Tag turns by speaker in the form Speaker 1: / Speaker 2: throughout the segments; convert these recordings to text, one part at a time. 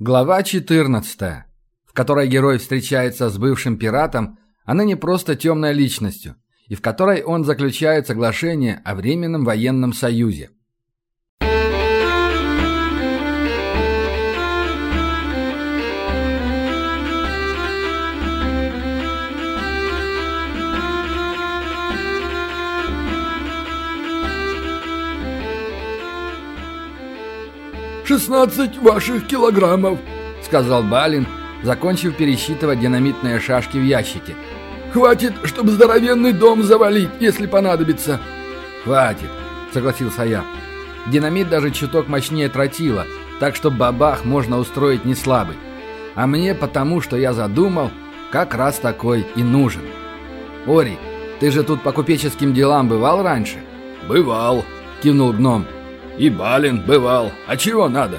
Speaker 1: Глава 14, в которой герой встречается с бывшим пиратом, а ныне просто темной личностью, и в которой он заключает соглашение о Временном военном союзе.
Speaker 2: 16 ваших килограммов», —
Speaker 1: сказал Балин, закончив пересчитывать динамитные шашки в ящике.
Speaker 2: «Хватит, чтобы здоровенный дом завалить, если понадобится».
Speaker 1: «Хватит», — согласился я. Динамит даже чуток мощнее тротила, так что бабах можно устроить не слабый. А мне потому, что я задумал, как раз такой и нужен. «Ори, ты же тут по купеческим делам бывал раньше?»
Speaker 2: «Бывал», — кивнул гном. И Балин бывал. А чего надо?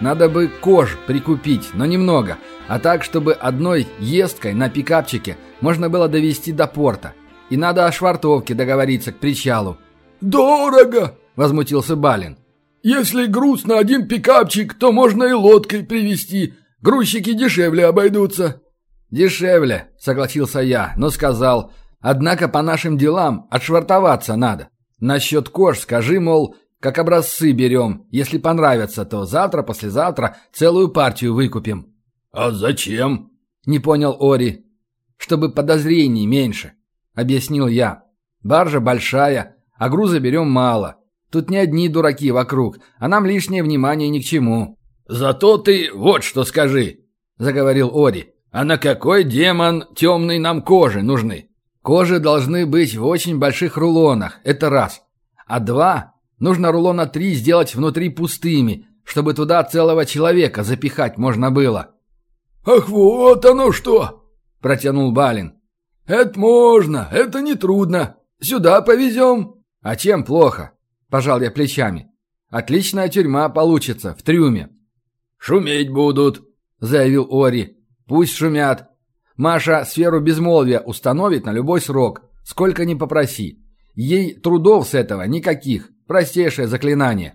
Speaker 1: Надо бы кож прикупить, но немного. А так, чтобы одной ездкой на пикапчике можно было довести до порта. И надо о швартовке договориться к причалу.
Speaker 2: «Дорого!»
Speaker 1: – возмутился Балин.
Speaker 2: «Если груз на один пикапчик, то можно и лодкой привезти. Грузчики дешевле обойдутся».
Speaker 1: «Дешевле», – согласился я, но сказал, «однако по нашим делам отшвартоваться надо. Насчет кож скажи, мол, как образцы берем. Если понравится, то завтра-послезавтра целую партию выкупим».
Speaker 2: «А зачем?»
Speaker 1: — не понял Ори. «Чтобы подозрений меньше», — объяснил я. «Баржа большая, а груза берем мало. Тут не одни дураки вокруг, а нам лишнее внимание ни к чему».
Speaker 2: «Зато ты вот что скажи», — заговорил Ори. «А на какой демон темной нам кожи нужны?»
Speaker 1: «Кожи должны быть в очень больших рулонах, это раз. А два Нужно рулона три сделать внутри пустыми, чтобы туда целого человека запихать можно было».
Speaker 2: «Ах, вот оно что!»
Speaker 1: – протянул Балин.
Speaker 2: «Это можно, это нетрудно. Сюда повезем».
Speaker 1: «А чем плохо?» – пожал я плечами. «Отличная тюрьма получится, в трюме».
Speaker 2: «Шуметь будут», – заявил Ори.
Speaker 1: «Пусть шумят. Маша сферу безмолвия установит на любой срок, сколько ни попроси. Ей трудов с этого никаких. Простейшее заклинание».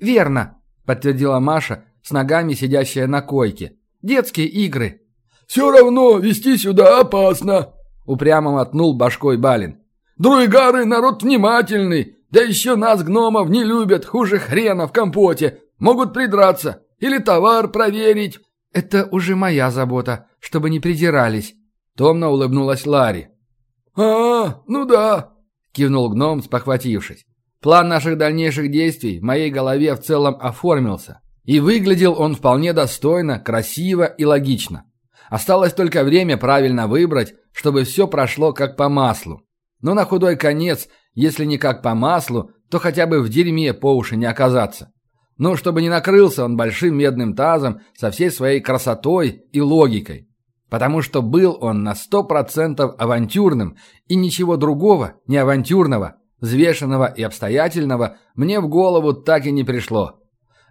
Speaker 3: «Верно», — подтвердила Маша, с ногами сидящая на койке. «Детские игры».
Speaker 2: «Все равно вести сюда опасно», —
Speaker 1: упрямо мотнул башкой Балин.
Speaker 2: «Друйгары народ внимательный, да еще нас, гномов, не любят, хуже хрена в компоте. Могут придраться или товар проверить».
Speaker 3: «Это уже моя забота, чтобы не придирались», — томно улыбнулась Ларри.
Speaker 2: «А, ну да», —
Speaker 1: кивнул гном, спохватившись. План наших дальнейших действий в моей голове в целом оформился. И выглядел он вполне достойно, красиво и логично. Осталось только время правильно выбрать, чтобы все прошло как по маслу. Но на худой конец, если не как по маслу, то хотя бы в дерьме по уши не оказаться. Но чтобы не накрылся он большим медным тазом со всей своей красотой и логикой. Потому что был он на сто процентов авантюрным, и ничего другого, не авантюрного, взвешенного и обстоятельного, мне в голову так и не пришло.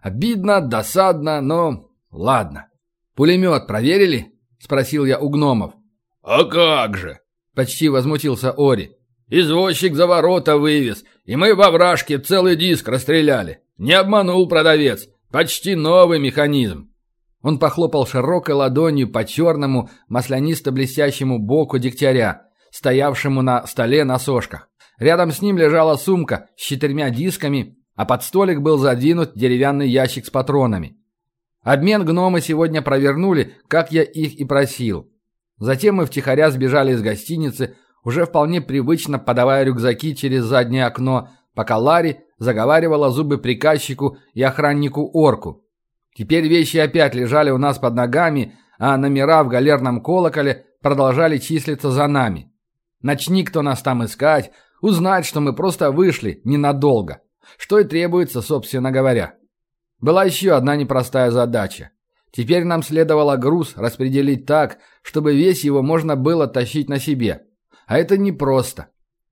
Speaker 1: Обидно, досадно, но ладно. «Пулемет проверили?» – спросил я у гномов.
Speaker 2: «А как же?»
Speaker 1: – почти возмутился Ори.
Speaker 2: «Извозчик за ворота вывез, и мы во вражке целый диск расстреляли. Не обманул продавец. Почти новый механизм».
Speaker 1: Он похлопал широкой ладонью по черному, маслянисто-блестящему боку дегтяря, стоявшему на столе на сошках. Рядом с ним лежала сумка с четырьмя дисками, а под столик был задвинут деревянный ящик с патронами. Обмен гномы сегодня провернули, как я их и просил. Затем мы втихаря сбежали из гостиницы, уже вполне привычно подавая рюкзаки через заднее окно, пока Ларри заговаривала зубы приказчику и охраннику-орку. Теперь вещи опять лежали у нас под ногами, а номера в галерном колоколе продолжали числиться за нами. Начни кто нас там искать, Узнать, что мы просто вышли ненадолго. Что и требуется, собственно говоря. Была еще одна непростая задача. Теперь нам следовало груз распределить так, чтобы весь его можно было тащить на себе. А это непросто.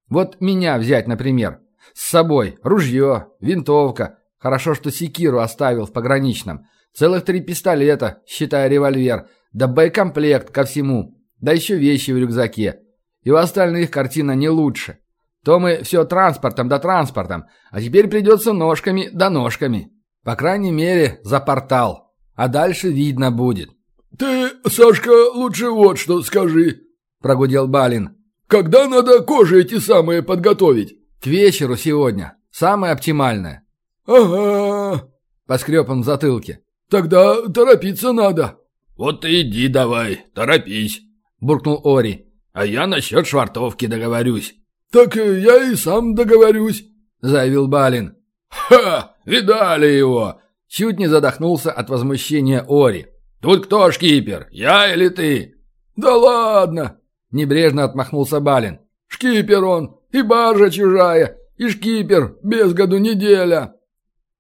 Speaker 1: Вот меня взять, например. С собой ружье, винтовка. Хорошо, что секиру оставил в пограничном. Целых три пистолета, считая револьвер. Да боекомплект ко всему. Да еще вещи в рюкзаке. И у остальных картина не лучше. То мы все транспортом да транспортом, а теперь придется ножками да ножками. По крайней мере, за портал. А дальше видно будет.
Speaker 2: «Ты, Сашка, лучше вот что скажи», –
Speaker 1: прогудел Балин.
Speaker 2: «Когда надо кожи эти самые подготовить?»
Speaker 1: «К вечеру сегодня. Самое оптимальное».
Speaker 2: «Ага», –
Speaker 1: поскреб он в затылке.
Speaker 2: «Тогда торопиться надо».
Speaker 4: «Вот и иди давай, торопись», –
Speaker 1: буркнул Ори.
Speaker 4: «А я насчет швартовки договорюсь».
Speaker 2: «Так я и сам договорюсь», –
Speaker 1: заявил Балин.
Speaker 4: «Ха! Видали его!»
Speaker 1: Чуть не задохнулся от возмущения Ори.
Speaker 4: «Тут кто шкипер, я или ты?»
Speaker 2: «Да ладно!»
Speaker 1: – небрежно отмахнулся Балин.
Speaker 2: «Шкипер он, и баржа чужая, и шкипер, без году неделя».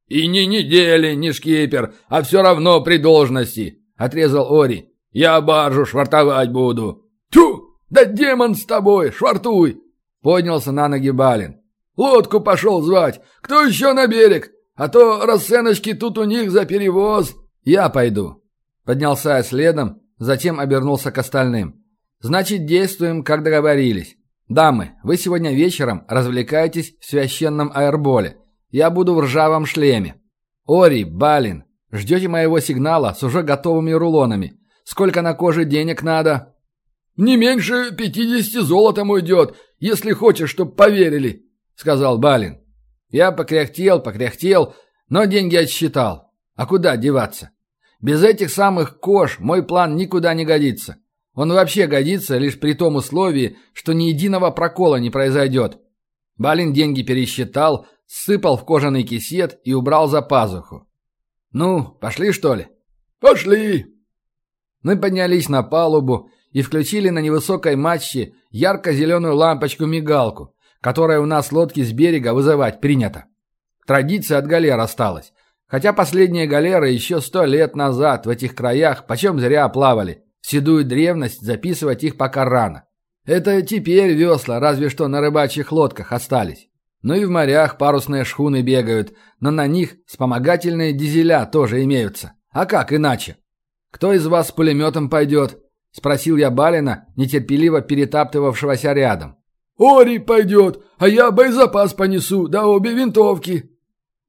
Speaker 4: «И не недели, не шкипер, а все равно при должности», – отрезал Ори. «Я баржу швартовать буду».
Speaker 2: «Тю! Да демон с тобой, швартуй!»
Speaker 1: Поднялся на ноги Балин.
Speaker 2: «Лодку пошел звать. Кто еще на берег? А то расценочки тут у них за перевоз».
Speaker 1: «Я пойду». Поднялся я следом, затем обернулся к остальным. «Значит, действуем, как договорились. Дамы, вы сегодня вечером развлекаетесь в священном аэрболе. Я буду в ржавом шлеме. Ори, Балин, ждете моего сигнала с уже готовыми рулонами. Сколько на коже денег надо?»
Speaker 2: «Не меньше пятидесяти золотом уйдет, если хочешь, чтоб поверили», — сказал Балин.
Speaker 1: Я покряхтел, покряхтел, но деньги отсчитал. А куда деваться? Без этих самых кож мой план никуда не годится. Он вообще годится лишь при том условии, что ни единого прокола не произойдет. Балин деньги пересчитал, сыпал в кожаный кисет и убрал за пазуху. «Ну, пошли, что ли?»
Speaker 2: «Пошли!»
Speaker 1: Мы поднялись на палубу и включили на невысокой мачте ярко-зеленую лампочку-мигалку, которая у нас лодки с берега вызывать принято. Традиция от галер осталась. Хотя последние галеры еще сто лет назад в этих краях почем зря плавали. В седую древность записывать их пока рано. Это теперь весла разве что на рыбачьих лодках остались. Ну и в морях парусные шхуны бегают, но на них вспомогательные дизеля тоже имеются. А как иначе? Кто из вас с пулеметом пойдет? Спросил я Балина, нетерпеливо перетаптывавшегося рядом.
Speaker 2: «Ори пойдет, а я боезапас понесу, да обе винтовки».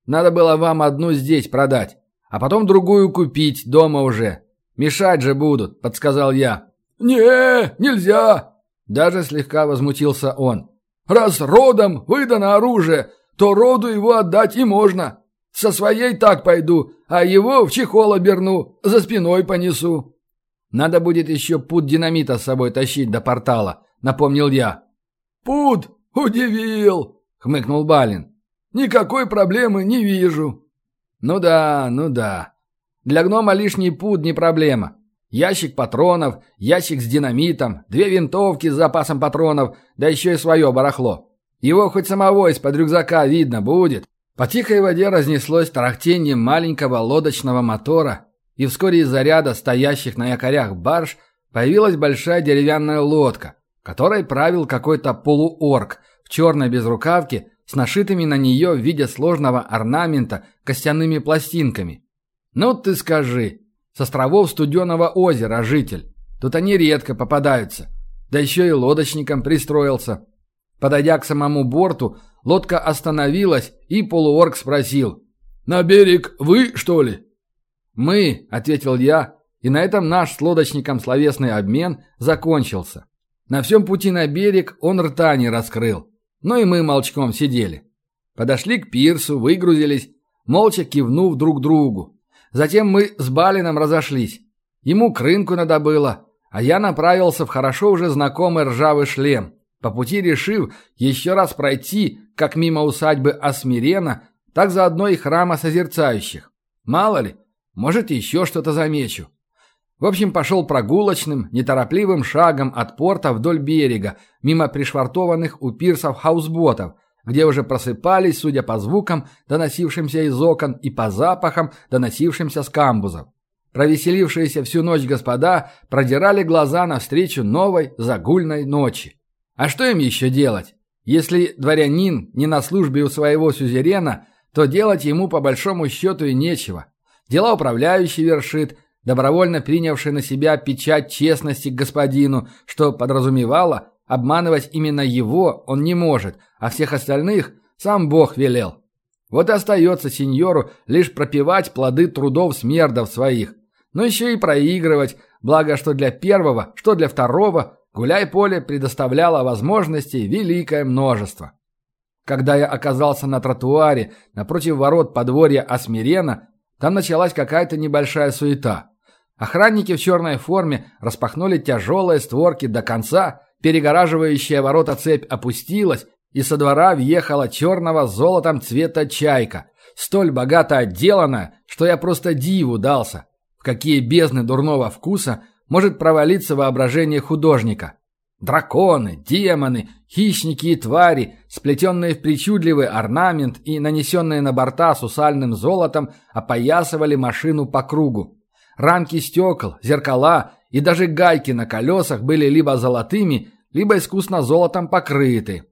Speaker 1: Надо было вам одну здесь продать, а потом другую купить дома уже. Мешать же будут», — подсказал я.
Speaker 2: «Не, нельзя!»
Speaker 1: Даже слегка возмутился он.
Speaker 2: «Раз родом выдано оружие, то роду его отдать и можно. Со своей так пойду, а его в чехол оберну, за спиной понесу».
Speaker 1: «Надо будет еще путь динамита с собой тащить до портала», — напомнил я.
Speaker 2: «Пуд удивил!» — хмыкнул Балин. «Никакой проблемы не вижу».
Speaker 1: «Ну да, ну да. Для гнома лишний пуд не проблема. Ящик патронов, ящик с динамитом, две винтовки с запасом патронов, да еще и свое барахло. Его хоть самого из-под рюкзака видно будет». По тихой воде разнеслось тарахтение маленького лодочного мотора, и вскоре из заряда стоящих на якорях барж появилась большая деревянная лодка, которой правил какой-то полуорг в черной безрукавке с нашитыми на нее в виде сложного орнамента костяными пластинками. Ну ты скажи, с островов Студеного озера житель. Тут они редко попадаются. Да еще и лодочником пристроился. Подойдя к самому борту, лодка остановилась, и полуорг спросил.
Speaker 2: «На берег вы, что ли?»
Speaker 1: «Мы», — ответил я, и на этом наш с лодочником словесный обмен закончился. На всем пути на берег он рта не раскрыл. Ну и мы молчком сидели. Подошли к пирсу, выгрузились, молча кивнув друг другу. Затем мы с Балином разошлись. Ему к рынку надо было, а я направился в хорошо уже знакомый ржавый шлем, по пути решив еще раз пройти как мимо усадьбы Асмирена, так заодно и храма созерцающих. Мало ли, может еще что-то замечу. В общем, пошел прогулочным, неторопливым шагом от порта вдоль берега, мимо пришвартованных у пирсов хаусботов, где уже просыпались, судя по звукам, доносившимся из окон, и по запахам, доносившимся с камбузов. Провеселившиеся всю ночь господа продирали глаза навстречу новой загульной ночи. А что им еще делать? Если дворянин не на службе у своего сюзерена, то делать ему по большому счету и нечего. Дела управляющий вершит – добровольно принявший на себя печать честности к господину, что подразумевало, обманывать именно его он не может, а всех остальных сам Бог велел. Вот и остается сеньору лишь пропивать плоды трудов смердов своих, но еще и проигрывать, благо что для первого, что для второго гуляй-поле предоставляло возможностей великое множество. Когда я оказался на тротуаре напротив ворот подворья Асмирена, там началась какая-то небольшая суета. Охранники в черной форме распахнули тяжелые створки до конца, перегораживающая ворота цепь опустилась, и со двора въехала черного золотом цвета чайка, столь богато отделанная, что я просто диву дался. В какие бездны дурного вкуса может провалиться воображение художника. Драконы, демоны, хищники и твари, сплетенные в причудливый орнамент и нанесенные на борта сусальным золотом, опоясывали машину по кругу. Рамки стекол, зеркала и даже гайки на колесах были либо золотыми, либо искусно золотом покрыты.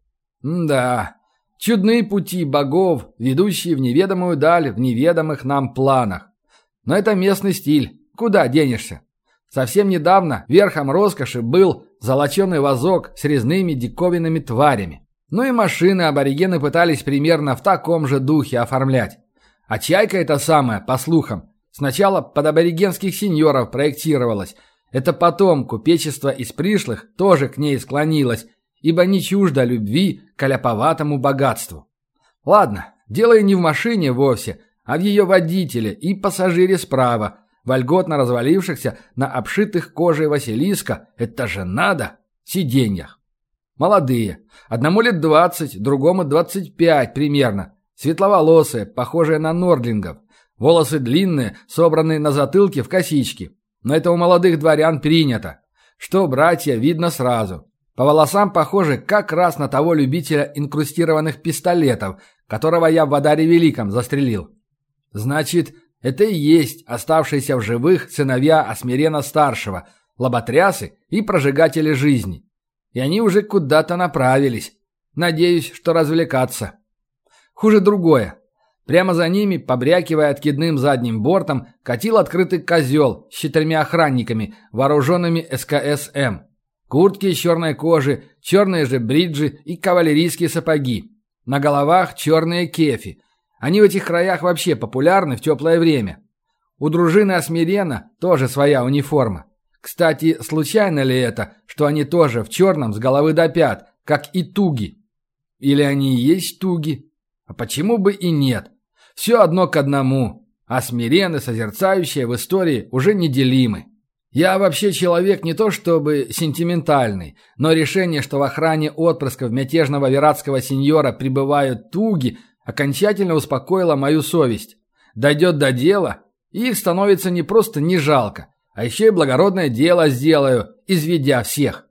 Speaker 1: М да, чудные пути богов, ведущие в неведомую даль в неведомых нам планах. Но это местный стиль, куда денешься? Совсем недавно верхом роскоши был золоченый вазок с резными диковинными тварями. Ну и машины аборигены пытались примерно в таком же духе оформлять. А чайка это самая, по слухам, сначала под аборигенских сеньоров проектировалась. Это потом купечество из пришлых тоже к ней склонилось, ибо не чуждо любви к аляповатому богатству. Ладно, дело и не в машине вовсе, а в ее водителе и пассажире справа – вольготно развалившихся на обшитых кожей Василиска, это же надо, сиденьях. Молодые. Одному лет двадцать, другому двадцать пять примерно. Светловолосые, похожие на нордлингов. Волосы длинные, собранные на затылке в косички. Но это у молодых дворян принято. Что братья, видно сразу. По волосам похожи как раз на того любителя инкрустированных пистолетов, которого я в Вадаре Великом застрелил. Значит, это и есть оставшиеся в живых сыновья Осмирена-старшего, лоботрясы и прожигатели жизни. И они уже куда-то направились. Надеюсь, что развлекаться. Хуже другое. Прямо за ними, побрякивая откидным задним бортом, катил открытый козел с четырьмя охранниками, вооруженными СКСМ. Куртки из черной кожи, черные же бриджи и кавалерийские сапоги. На головах черные кефи, они в этих краях вообще популярны в теплое время. У дружины Осмирена тоже своя униформа. Кстати, случайно ли это, что они тоже в черном с головы до пят, как и туги? Или они и есть туги? А почему бы и нет? Все одно к одному. А смирены, созерцающие в истории, уже неделимы. Я вообще человек не то чтобы сентиментальный, но решение, что в охране отпрысков мятежного вератского сеньора пребывают туги, окончательно успокоила мою совесть. Дойдет до дела, и их становится не просто не жалко, а еще и благородное дело сделаю, изведя всех.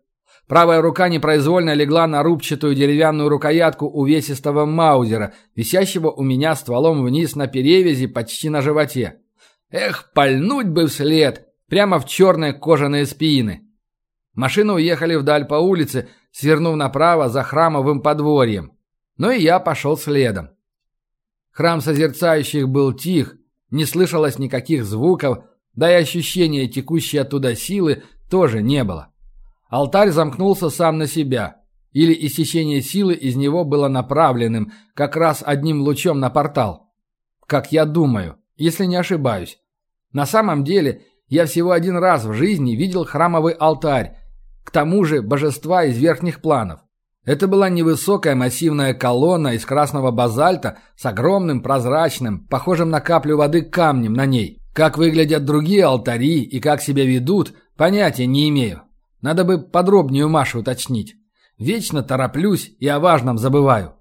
Speaker 1: Правая рука непроизвольно легла на рубчатую деревянную рукоятку увесистого маузера, висящего у меня стволом вниз на перевязи почти на животе. Эх, пальнуть бы вслед, прямо в черные кожаные спины. Машины уехали вдаль по улице, свернув направо за храмовым подворьем. Но и я пошел следом. Храм созерцающих был тих, не слышалось никаких звуков, да и ощущения текущей оттуда силы тоже не было. Алтарь замкнулся сам на себя, или иссечение силы из него было направленным как раз одним лучом на портал. Как я думаю, если не ошибаюсь. На самом деле, я всего один раз в жизни видел храмовый алтарь, к тому же божества из верхних планов. Это была невысокая массивная колонна из красного базальта с огромным прозрачным, похожим на каплю воды камнем на ней. Как выглядят другие алтари и как себя ведут, понятия не имею. Надо бы подробнее у Маши уточнить. Вечно тороплюсь и о важном забываю.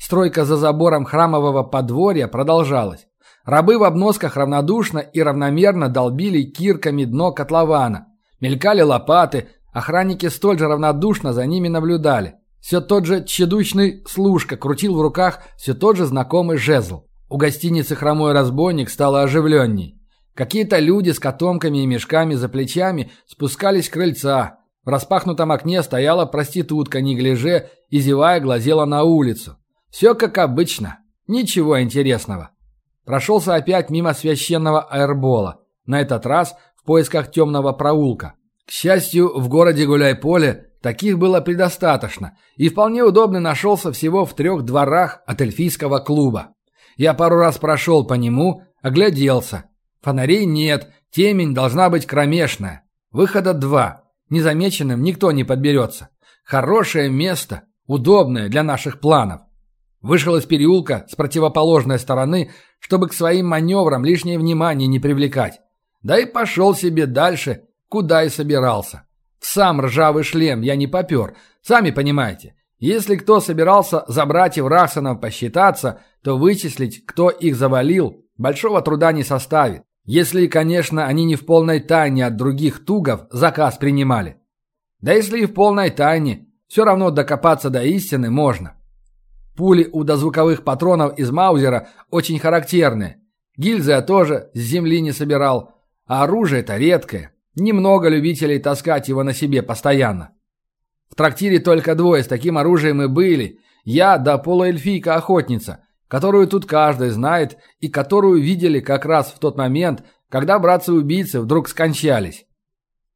Speaker 1: Стройка за забором храмового подворья продолжалась. Рабы в обносках равнодушно и равномерно долбили кирками дно котлована. Мелькали лопаты, охранники столь же равнодушно за ними наблюдали. Все тот же тщедущный служка крутил в руках все тот же знакомый жезл. У гостиницы «Хромой разбойник» стало оживленней. Какие-то люди с котомками и мешками за плечами спускались с крыльца. В распахнутом окне стояла проститутка, неглиже, и зевая глазела на улицу. Все как обычно. Ничего интересного. Прошелся опять мимо священного аэрбола. На этот раз в поисках темного проулка. К счастью, в городе Гуляй-Поле Таких было предостаточно, и вполне удобно нашелся всего в трех дворах от эльфийского клуба. Я пару раз прошел по нему, огляделся. Фонарей нет, темень должна быть кромешная. Выхода два. Незамеченным никто не подберется. Хорошее место, удобное для наших планов. Вышел из переулка с противоположной стороны, чтобы к своим маневрам лишнее внимание не привлекать. Да и пошел себе дальше, куда и собирался. Сам ржавый шлем я не попер, сами понимаете. Если кто собирался за братьев Рахсонов посчитаться, то вычислить, кто их завалил, большого труда не составит. Если, конечно, они не в полной тайне от других тугов заказ принимали. Да если и в полной тайне, все равно докопаться до истины можно. Пули у дозвуковых патронов из Маузера очень характерные. Гильзы я тоже с земли не собирал, а оружие-то редкое. Немного любителей таскать его на себе постоянно. В трактире только двое с таким оружием и были. Я да полуэльфийка-охотница, которую тут каждый знает и которую видели как раз в тот момент, когда братцы-убийцы вдруг скончались.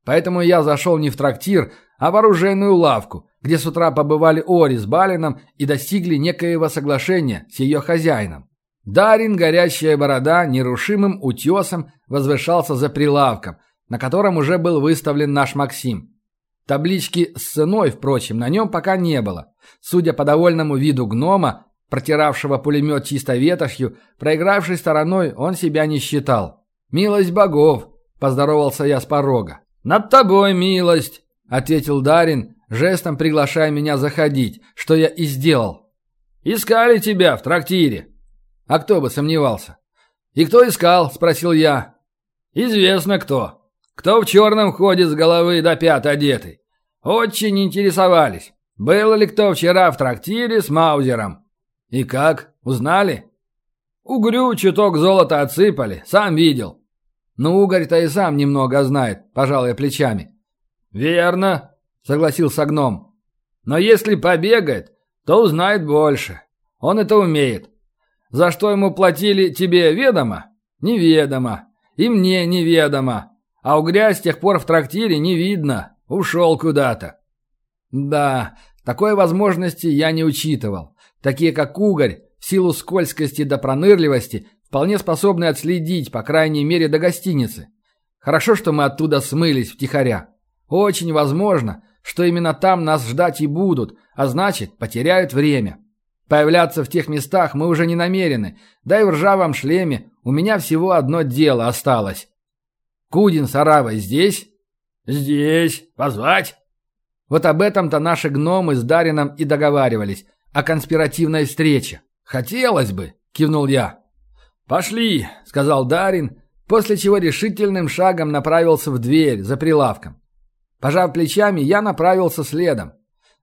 Speaker 1: Поэтому я зашел не в трактир, а в оружейную лавку, где с утра побывали Ори с Балином и достигли некоего соглашения с ее хозяином. Дарин, горящая борода, нерушимым утесом возвышался за прилавком, на котором уже был выставлен наш Максим. Таблички с ценой, впрочем, на нем пока не было. Судя по довольному виду гнома, протиравшего пулемет чисто ветошью, проигравшей стороной он себя не считал. «Милость богов!» – поздоровался я с порога. «Над тобой милость!» – ответил Дарин, жестом приглашая меня заходить, что я и сделал. «Искали тебя в трактире!» А кто бы сомневался? «И кто искал?» – спросил я. «Известно кто. Кто в черном ходит с головы до пят одетый. Очень интересовались, был ли кто вчера в трактире с Маузером. И как, узнали? Угрю чуток золота отсыпали, сам видел. Ну, угорь-то и сам немного знает, пожалуй, плечами. Верно, согласился гном. Но если побегает, то узнает больше. Он это умеет. За что ему платили, тебе ведомо? Неведомо. И мне неведомо. А угря с тех пор в трактире не видно. Ушел куда-то. Да, такой возможности я не учитывал. Такие как угорь, в силу скользкости до пронырливости, вполне способны отследить, по крайней мере, до гостиницы. Хорошо, что мы оттуда смылись втихаря. Очень возможно, что именно там нас ждать и будут, а значит, потеряют время. Появляться в тех местах мы уже не намерены, да и в ржавом шлеме у меня всего одно дело осталось. Кудин с Аравой здесь? Здесь. Позвать? Вот об этом-то наши гномы с Дарином и договаривались, о конспиративной встрече. Хотелось бы, кивнул я. Пошли, сказал Дарин, после чего решительным шагом направился в дверь за прилавком. Пожав плечами, я направился следом.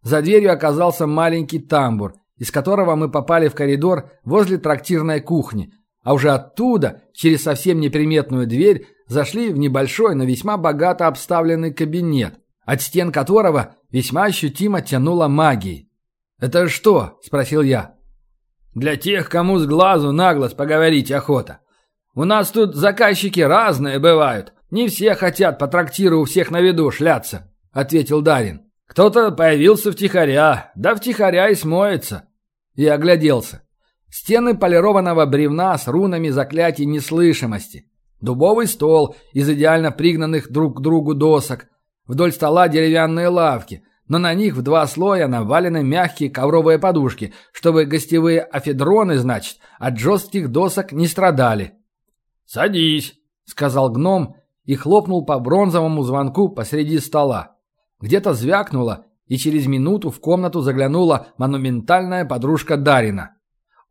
Speaker 1: За дверью оказался маленький тамбур, из которого мы попали в коридор возле трактирной кухни, а уже оттуда, через совсем неприметную дверь, зашли в небольшой, но весьма богато обставленный кабинет, от стен которого весьма ощутимо тянуло магией. «Это что?» – спросил я. «Для тех, кому с глазу на глаз поговорить охота. У нас тут заказчики разные бывают. Не все хотят по трактиру у всех на виду шляться», – ответил Дарин. «Кто-то появился втихаря, да втихаря и смоется». И огляделся. Стены полированного бревна с рунами заклятий неслышимости. Дубовый стол из идеально пригнанных друг к другу досок. Вдоль стола деревянные лавки, но на них в два слоя навалены мягкие ковровые подушки, чтобы гостевые афедроны, значит, от жестких досок не страдали. «Садись», — сказал гном и хлопнул по бронзовому звонку посреди стола. Где-то звякнуло, и через минуту в комнату заглянула монументальная подружка Дарина.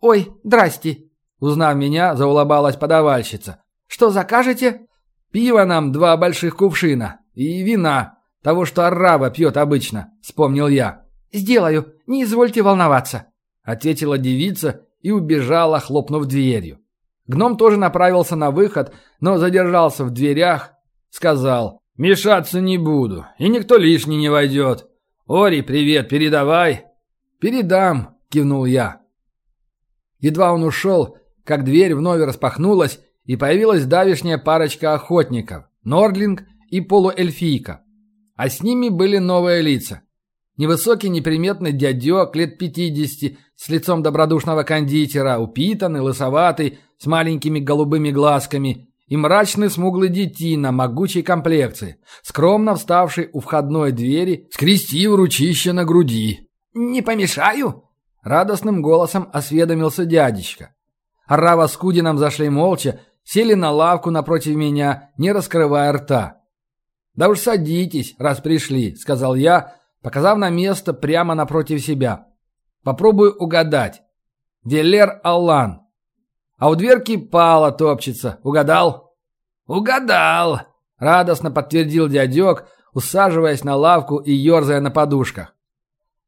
Speaker 1: «Ой, здрасте!» Узнав меня, заулыбалась подавальщица. «Что закажете?» «Пиво нам два больших кувшина. И вина. Того, что арава пьет обычно», — вспомнил я. «Сделаю. Не извольте волноваться», — ответила девица и убежала, хлопнув дверью. Гном тоже направился на выход, но задержался в дверях. Сказал, «Мешаться не буду, и никто лишний не войдет. Ори, привет, передавай». «Передам», — кивнул я. Едва он ушел, как дверь вновь распахнулась, и появилась давишняя парочка охотников – Нордлинг и полуэльфийка. А с ними были новые лица. Невысокий неприметный дядек лет пятидесяти с лицом добродушного кондитера, упитанный, лысоватый, с маленькими голубыми глазками, и мрачный смуглый детина могучей комплекции, скромно вставший у входной двери, скрестив ручище на груди.
Speaker 3: «Не помешаю?»
Speaker 1: — радостным голосом осведомился дядечка. Арава с Кудином зашли молча, сели на лавку напротив меня, не раскрывая рта. «Да уж садитесь, раз пришли», — сказал я, показав на место прямо напротив себя. «Попробую угадать. Велер Аллан. А у дверки Пала топчется. Угадал?»
Speaker 3: «Угадал!»
Speaker 1: — радостно подтвердил дядек, усаживаясь на лавку и ерзая на подушках.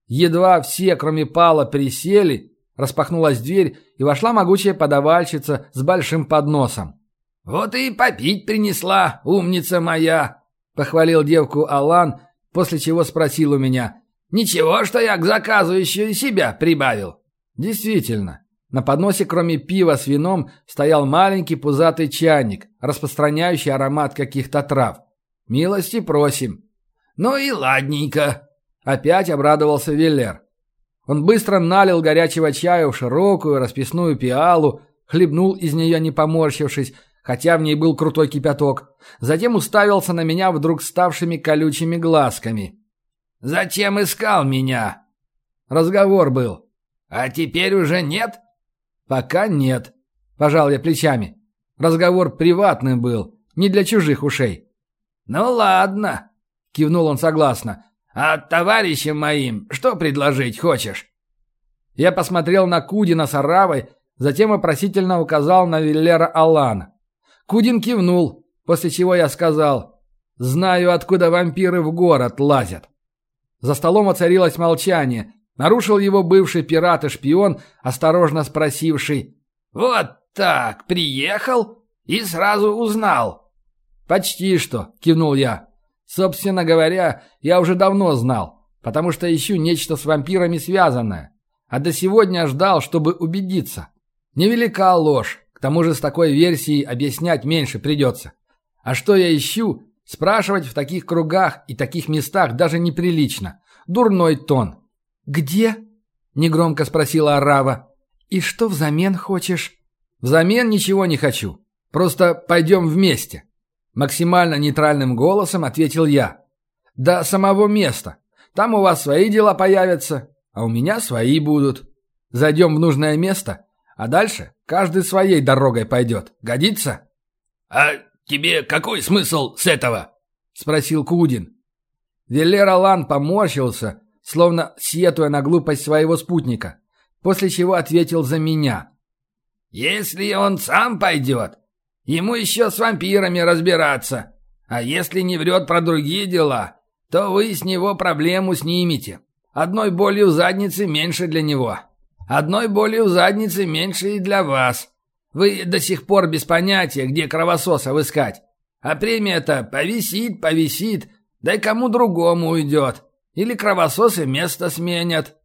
Speaker 1: Едва все, кроме Пала, присели, распахнулась дверь, и вошла могучая подавальщица с большим подносом.
Speaker 3: «Вот и попить принесла, умница моя!» — похвалил девку Алан, после чего спросил у меня. «Ничего, что я к заказу еще и себя прибавил?»
Speaker 1: «Действительно, на подносе, кроме пива с вином, стоял маленький пузатый чайник, распространяющий аромат каких-то трав. «Милости просим».
Speaker 3: «Ну и ладненько», —
Speaker 1: опять обрадовался Веллер. Он быстро налил горячего чая в широкую расписную пиалу, хлебнул из нее не поморщившись, хотя в ней был крутой кипяток. Затем уставился на меня вдруг ставшими колючими глазками.
Speaker 3: «Зачем искал меня?»
Speaker 1: Разговор был.
Speaker 3: «А теперь уже нет?»
Speaker 1: «Пока нет», – пожал я плечами. Разговор приватный был, не для чужих ушей.
Speaker 3: «Ну ладно», – кивнул он согласно. «А товарищам моим что предложить хочешь?»
Speaker 1: Я посмотрел на Кудина с Аравой, затем вопросительно указал на Виллера Алана. Кудин кивнул, после чего я сказал «Знаю, откуда вампиры в город лазят». За столом оцарилось молчание, Нарушил его бывший пират и шпион, осторожно спросивший
Speaker 3: «Вот так, приехал и сразу узнал?»
Speaker 1: «Почти что», — кивнул я. «Собственно говоря, я уже давно знал, потому что ищу нечто с вампирами связанное. А до сегодня ждал, чтобы убедиться. Невелика ложь, к тому же с такой версией объяснять меньше придется. А что я ищу, спрашивать в таких кругах и таких местах даже неприлично. Дурной тон.
Speaker 3: «Где?» – негромко спросила Арава. «И что взамен хочешь?»
Speaker 1: «Взамен ничего не хочу. Просто пойдем вместе». Максимально нейтральным голосом ответил я. «До самого места. Там у вас свои дела появятся, а у меня свои будут. Зайдем в нужное место, а дальше каждый своей дорогой пойдет. Годится?»
Speaker 3: «А тебе какой смысл с этого?»
Speaker 1: – спросил Кудин. Велер Алан поморщился словно сетуя на глупость своего спутника, после чего ответил за меня.
Speaker 3: «Если он сам пойдет, ему еще с вампирами разбираться, а если не врет про другие дела, то вы с него проблему снимете. Одной болью задницы меньше для него. Одной болью задницы меньше и для вас. Вы до сих пор без понятия, где кровососов искать. А премия-то повисит, повисит, да и кому другому уйдет. Или кровососы место сменят.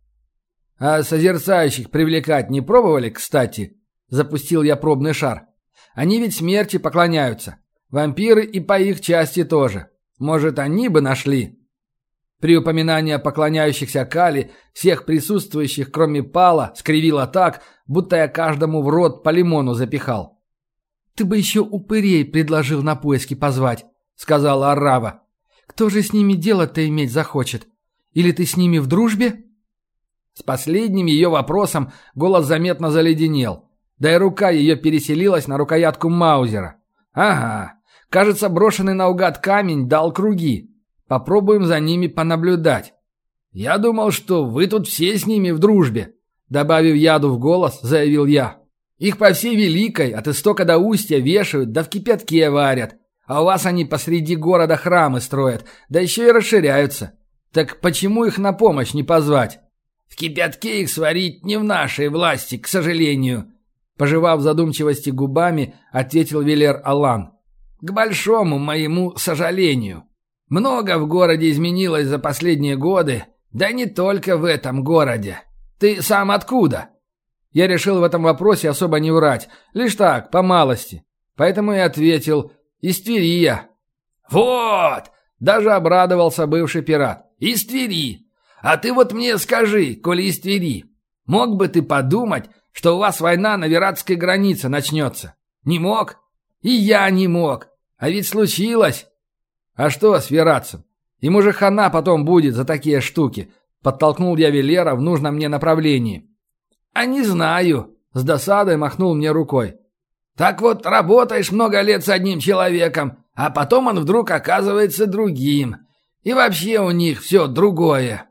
Speaker 1: А созерцающих привлекать не пробовали, кстати? Запустил я пробный шар. Они ведь смерти поклоняются. Вампиры и по их части тоже. Может, они бы нашли? При упоминании о поклоняющихся Кали всех присутствующих, кроме Пала, скривило так, будто я каждому в рот по лимону запихал.
Speaker 3: «Ты бы еще упырей предложил на поиски позвать», — сказала Арава. «Кто же с ними дело-то иметь захочет? Или ты с ними в дружбе?»
Speaker 1: С последним ее вопросом голос заметно заледенел. Да и рука ее переселилась на рукоятку Маузера. «Ага, кажется, брошенный наугад камень дал круги. Попробуем за ними понаблюдать. Я думал, что вы тут все с ними в дружбе», добавив яду в голос, заявил я. «Их по всей Великой, от истока до устья вешают, да в кипятке варят. А у вас они посреди города храмы строят, да еще и расширяются. Так почему их на помощь не позвать?
Speaker 3: В кипятке их сварить не в нашей власти, к сожалению.
Speaker 1: Пожевав задумчивости губами, ответил Велер Алан.
Speaker 3: К большому моему сожалению. Много в городе изменилось за последние годы, да не только в этом городе. Ты сам откуда?
Speaker 1: Я решил в этом вопросе особо не врать, лишь так, по малости. Поэтому и ответил «Из Твери я».
Speaker 3: «Вот!» – даже обрадовался бывший пират. Из Твери. А ты вот мне скажи, коли из Твери, мог бы ты подумать, что у вас война на Виратской границе начнется? Не мог? И я не мог. А ведь случилось.
Speaker 1: А что с Верацем? Ему же хана потом будет за такие штуки. Подтолкнул я Велера в нужном мне направлении.
Speaker 3: А не знаю.
Speaker 1: С досадой махнул мне рукой.
Speaker 3: Так вот, работаешь много лет с одним человеком, а потом он вдруг оказывается другим. И вообще у них все другое.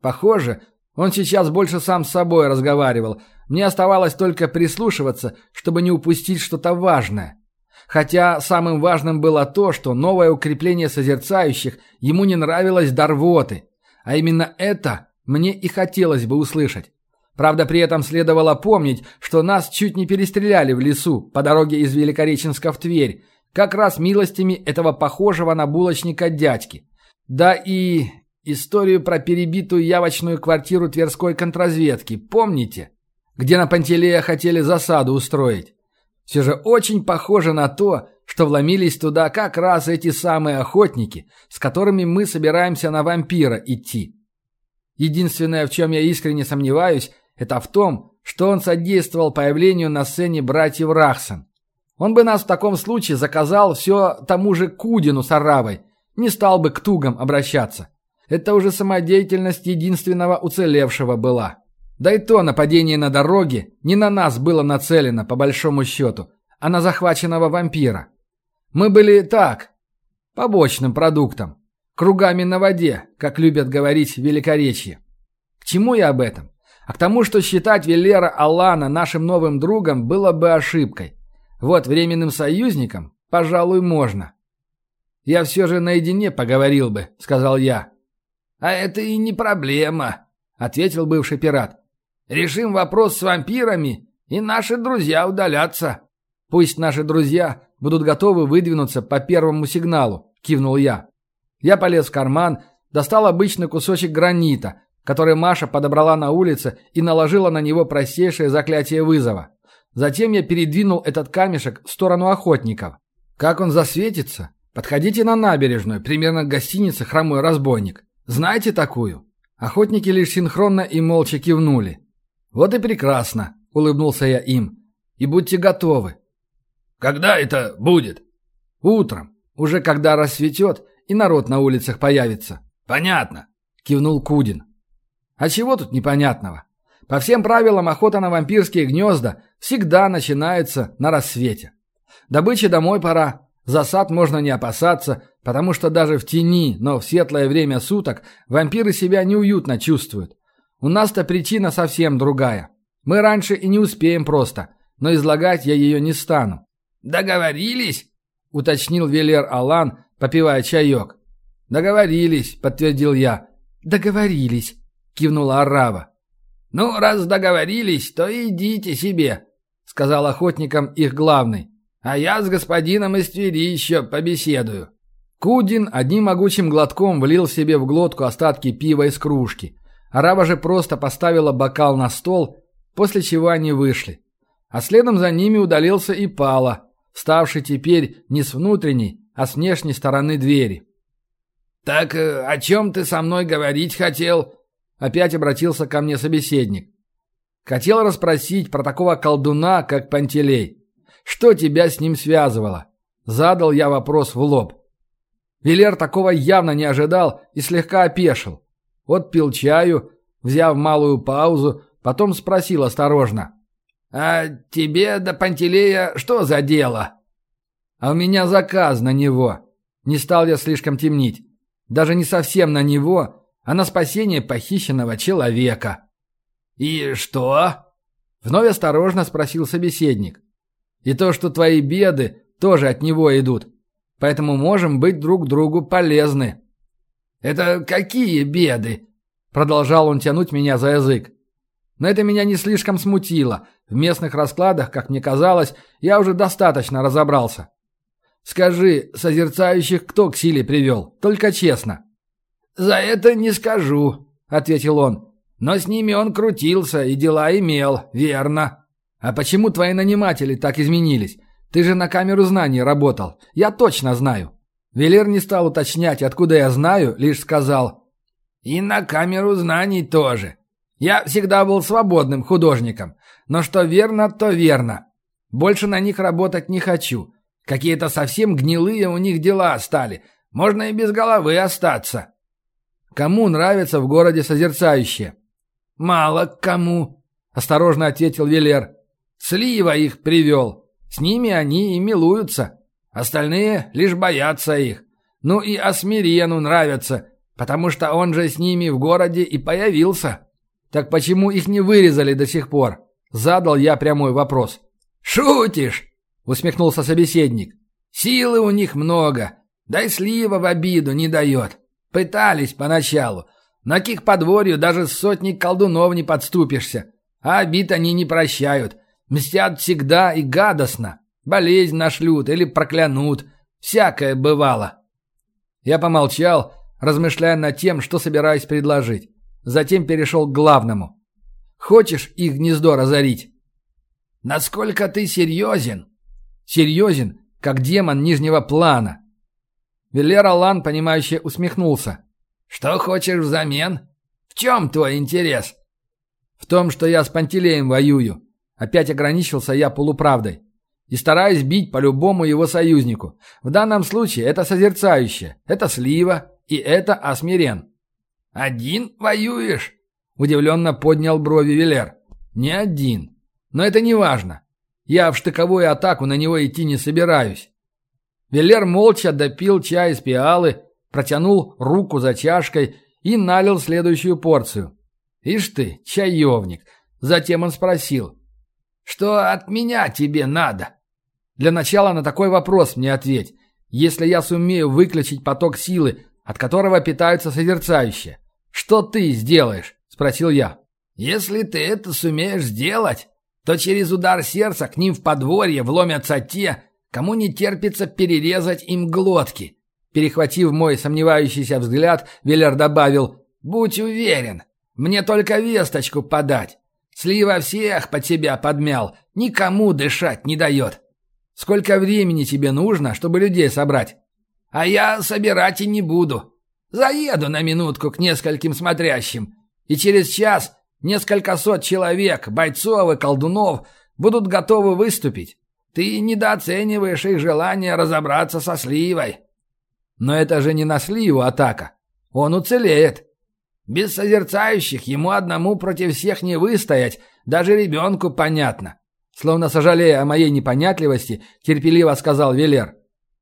Speaker 1: Похоже, он сейчас больше сам с собой разговаривал. Мне оставалось только прислушиваться, чтобы не упустить что-то важное. Хотя самым важным было то, что новое укрепление созерцающих ему не нравилось до рвоты. А именно это мне и хотелось бы услышать. Правда, при этом следовало помнить, что нас чуть не перестреляли в лесу по дороге из Великореченска в Тверь, как раз милостями этого похожего на булочника дядьки. Да и историю про перебитую явочную квартиру Тверской контрразведки, помните? Где на Пантелея хотели засаду устроить. Все же очень похоже на то, что вломились туда как раз эти самые охотники, с которыми мы собираемся на вампира идти. Единственное, в чем я искренне сомневаюсь, это в том, что он содействовал появлению на сцене братьев Рахсан. Он бы нас в таком случае заказал все тому же Кудину с Аравой, не стал бы к тугам обращаться. Это уже самодеятельность единственного уцелевшего была. Да и то нападение на дороге не на нас было нацелено, по большому счету, а на захваченного вампира. Мы были так, побочным продуктом, кругами на воде, как любят говорить Великоречье. К чему я об этом? А к тому, что считать Велера Алана нашим новым другом было бы ошибкой. Вот временным союзником, пожалуй, можно. «Я все же наедине поговорил бы», — сказал я.
Speaker 3: «А это и не проблема», — ответил бывший пират. «Решим вопрос с вампирами, и наши друзья удалятся».
Speaker 1: «Пусть наши друзья будут готовы выдвинуться по первому сигналу», — кивнул я. Я полез в карман, достал обычный кусочек гранита, который Маша подобрала на улице и наложила на него простейшее заклятие вызова. Затем я передвинул этот камешек в сторону охотников. Как он засветится? Подходите на набережную, примерно к гостинице «Хромой разбойник». Знаете такую? Охотники лишь синхронно и молча кивнули. «Вот и прекрасно», — улыбнулся я им. «И будьте готовы».
Speaker 2: «Когда это будет?»
Speaker 1: «Утром, уже когда рассветет и народ на улицах появится».
Speaker 2: «Понятно», —
Speaker 1: кивнул Кудин. А чего тут непонятного? По всем правилам охота на вампирские гнезда всегда начинается на рассвете. Добыче домой пора. Засад можно не опасаться, потому что даже в тени, но в светлое время суток вампиры себя неуютно чувствуют. У нас-то причина совсем другая. Мы раньше и не успеем просто, но излагать я ее не стану.
Speaker 3: «Договорились?»
Speaker 1: — уточнил Велер Алан, попивая чаек. «Договорились», — подтвердил я. «Договорились», кивнула Арава.
Speaker 3: «Ну, раз договорились, то идите себе», — сказал охотникам их главный. «А я с господином из Твери еще побеседую».
Speaker 1: Кудин одним могучим глотком влил себе в глотку остатки пива из кружки. Арава же просто поставила бокал на стол, после чего они вышли. А следом за ними удалился и Пала, ставший теперь не с внутренней, а с внешней стороны двери.
Speaker 3: «Так э, о чем ты со мной говорить хотел?»
Speaker 1: Опять обратился ко мне собеседник. Хотел расспросить про такого колдуна, как Пантелей. Что тебя с ним связывало? Задал я вопрос в лоб. Велер такого явно не ожидал и слегка опешил. Вот пил чаю, взяв малую паузу, потом спросил осторожно.
Speaker 3: «А тебе до Пантелея что за дело?»
Speaker 1: «А у меня заказ на него». Не стал я слишком темнить. Даже не совсем на него, а на спасение похищенного человека.
Speaker 3: «И что?»
Speaker 1: — вновь осторожно спросил собеседник. «И то, что твои беды тоже от него идут, поэтому можем быть друг другу полезны».
Speaker 3: «Это какие беды?» — продолжал он тянуть меня за язык.
Speaker 1: Но это меня не слишком смутило. В местных раскладах, как мне казалось, я уже достаточно разобрался. Скажи, созерцающих кто к силе привел? Только честно.
Speaker 3: «За это не скажу», — ответил он. «Но с ними он крутился и дела имел, верно».
Speaker 1: «А почему твои наниматели так изменились? Ты же на камеру знаний работал. Я точно знаю». Велер не стал уточнять, откуда я знаю, лишь сказал.
Speaker 3: «И на камеру знаний тоже. Я всегда был свободным художником. Но что верно, то верно. Больше на них работать не хочу. Какие-то совсем гнилые у них дела стали. Можно и без головы остаться.
Speaker 1: Кому нравится в городе созерцающие?
Speaker 3: Мало кому, осторожно ответил Велер. Слива их привел. С ними они и милуются. Остальные лишь боятся их. Ну и Асмирену нравятся, потому что он же с ними в городе и появился.
Speaker 1: Так почему их не вырезали до сих пор? Задал я прямой вопрос.
Speaker 3: «Шутишь?» — усмехнулся собеседник. «Силы у них много, да и слива в обиду не дает. Пытались поначалу, но к подворью даже с сотней колдунов не подступишься. А обид они не прощают. Мстят всегда и гадостно. Болезнь нашлют или проклянут. Всякое бывало.
Speaker 1: Я помолчал, размышляя над тем, что собираюсь предложить. Затем перешел к главному. «Хочешь их гнездо разорить?»
Speaker 3: «Насколько ты серьезен?»
Speaker 1: «Серьезен, как демон нижнего плана». Велер Алан, понимающе усмехнулся.
Speaker 3: «Что хочешь взамен? В чем твой интерес?»
Speaker 1: «В том, что я с Пантелеем воюю. Опять ограничился я полуправдой. И стараюсь бить по любому его союзнику. В данном случае это созерцающее, это слива и это осмирен.
Speaker 3: «Один воюешь?»
Speaker 1: – удивленно поднял брови Велер. «Не один. Но это не важно. Я в штыковую атаку на него идти не собираюсь». Велер молча допил чай из пиалы, протянул руку за чашкой и налил следующую порцию. «Ишь ты, чаевник!» Затем он спросил.
Speaker 3: «Что от меня тебе надо?»
Speaker 1: Для начала на такой вопрос мне ответь. Если я сумею выключить поток силы, от которого питаются созерцающие, что ты сделаешь? Спросил я.
Speaker 3: Если ты это сумеешь сделать, то через удар сердца к ним в подворье вломятся те, кому не терпится перерезать им глотки. Перехватив мой сомневающийся взгляд, Веллер добавил «Будь уверен, мне только весточку подать. Слива всех под себя подмял, никому дышать не дает».
Speaker 1: Сколько времени тебе нужно, чтобы людей собрать?
Speaker 3: А я собирать и не буду. Заеду на минутку к нескольким смотрящим. И через час несколько сот человек, бойцов и колдунов, будут готовы выступить. Ты недооцениваешь их желание разобраться со сливой.
Speaker 1: Но это же не на сливу атака. Он уцелеет.
Speaker 3: Без созерцающих ему одному против всех не выстоять, даже ребенку понятно.
Speaker 1: Словно сожалея о моей непонятливости, терпеливо сказал Велер.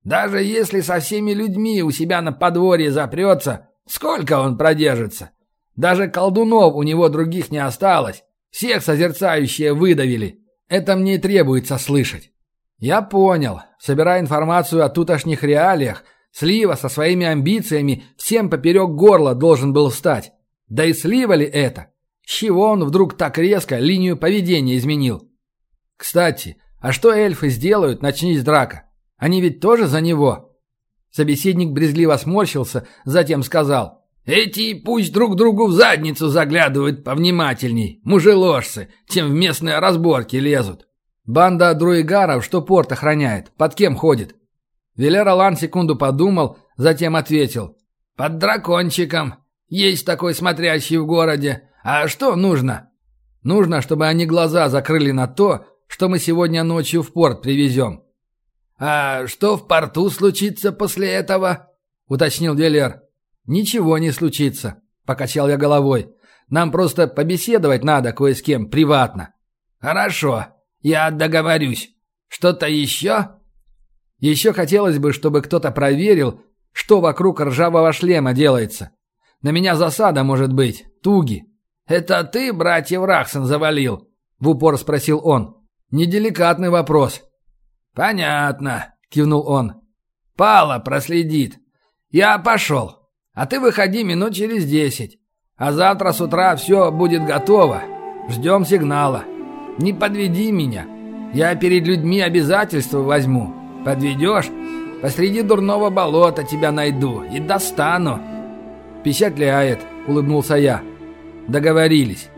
Speaker 3: «Даже если со всеми людьми у себя на подворье запрется, сколько он продержится? Даже колдунов у него других не осталось. Всех созерцающие выдавили. Это мне требуется слышать».
Speaker 1: «Я понял. Собирая информацию о тутошних реалиях, Слива со своими амбициями всем поперек горла должен был встать. Да и Слива ли это? С чего он вдруг так резко линию поведения изменил?» Кстати, а что эльфы сделают, начнись драка? Они ведь тоже за него?» Собеседник брезгливо сморщился, затем сказал.
Speaker 3: «Эти пусть друг другу в задницу заглядывают повнимательней, мужеложцы, чем в местные разборки лезут».
Speaker 1: «Банда друигаров, что порт охраняет, под кем ходит?» Велер Алан секунду подумал, затем ответил.
Speaker 3: «Под дракончиком. Есть такой смотрящий в городе. А что нужно?»
Speaker 1: «Нужно, чтобы они глаза закрыли на то, что мы сегодня ночью в порт привезем».
Speaker 3: «А что в порту случится после этого?»
Speaker 1: — уточнил Велер. «Ничего не случится», — покачал я головой. «Нам просто побеседовать надо кое с кем приватно».
Speaker 3: «Хорошо, я договорюсь. Что-то еще?»
Speaker 1: «Еще хотелось бы, чтобы кто-то проверил, что вокруг ржавого шлема делается. На меня засада может быть, туги».
Speaker 3: «Это ты, братьев Рахсон, завалил?»
Speaker 1: — в упор спросил он. Неделикатный вопрос.
Speaker 3: Понятно, кивнул он. Пала проследит. Я пошел. А ты выходи минут через десять. А завтра с утра все будет готово. Ждем сигнала. Не подведи меня. Я перед людьми обязательства возьму. Подведешь? Посреди дурного болота тебя найду и достану.
Speaker 1: Впечатляет, улыбнулся я. Договорились.